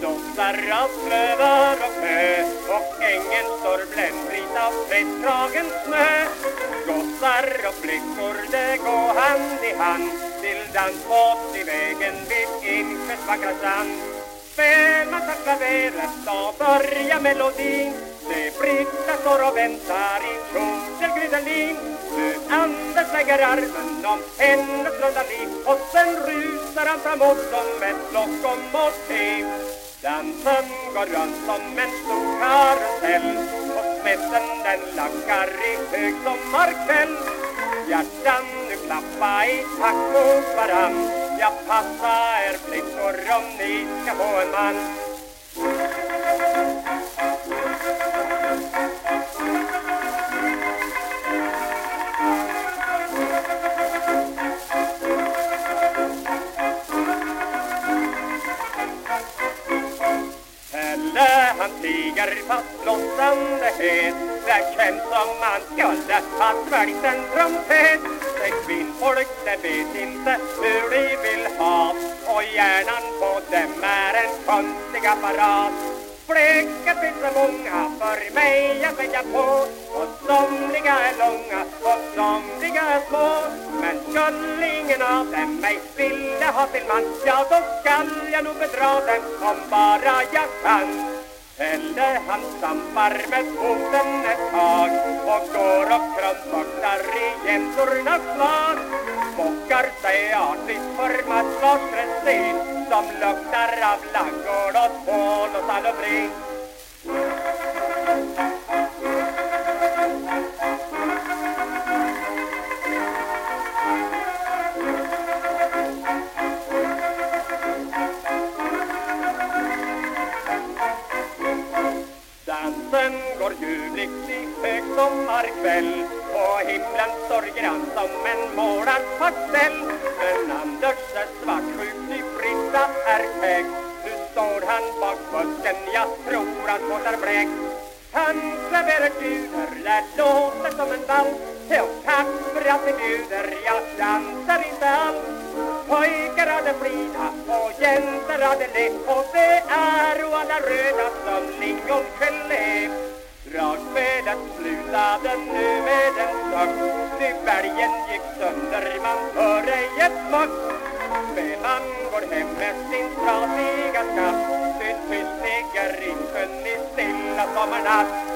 Doftar av klöver och mö och ängen står bländvit av prästkragen snö. Gossar och flickor det går hand i hand till dans bort i vägen vid Insjös vackra strand. Spela man klaveret och börjar melodin. Det Britta står och väntar i kjortelgrydelin. Nu Anders lägger armen om hennes runda liv och sen rusar han framåt som ett lokomotiv. Dansen går runt som en stor karusell och smetten den lackar i hög sommarkväll. Hjärtan nu klappa i takt mot varann. Ja, passa er flickor om ni ska få en man. Man tiger fast blossande het. Det känns som man skulle ha svalt en trumpet Det kvinnfolk det vet inte hur de vill ha. Och hjärnan på dem är en konstig apparat. Bläcket finns så många för mig att lägga på. Och somliga är långa och somliga är små. Men skulle ingen av dem mig vilja ha sin man Ja, då skall jag nog bedra dem om bara jag kan eller han stampar med foten ett tag och går och krumbuktar i jäntornas slag. Bockar sig artigt för Mats resin som luktar av laggård och tvål och salubrin sommarkväll. På himlen står grann som en målad pastell Men Anders är svartsjuk, ty är täck Nu står han bak busken, jag tror han skådar bläck Han serverar bjuder, det låter som en vals Och tack för att ni bjuder, jag dansar inte alls. Pojkar hade flina och jäntor hade le. Och det är alla röda som lingongelé Dragspelet slutade nu med en suck Ty bergen gick sönder, man hör ej ett mock Men han går hem med sin trasiga skatt Sin tyst ligger i sjön i stilla sommarnatt.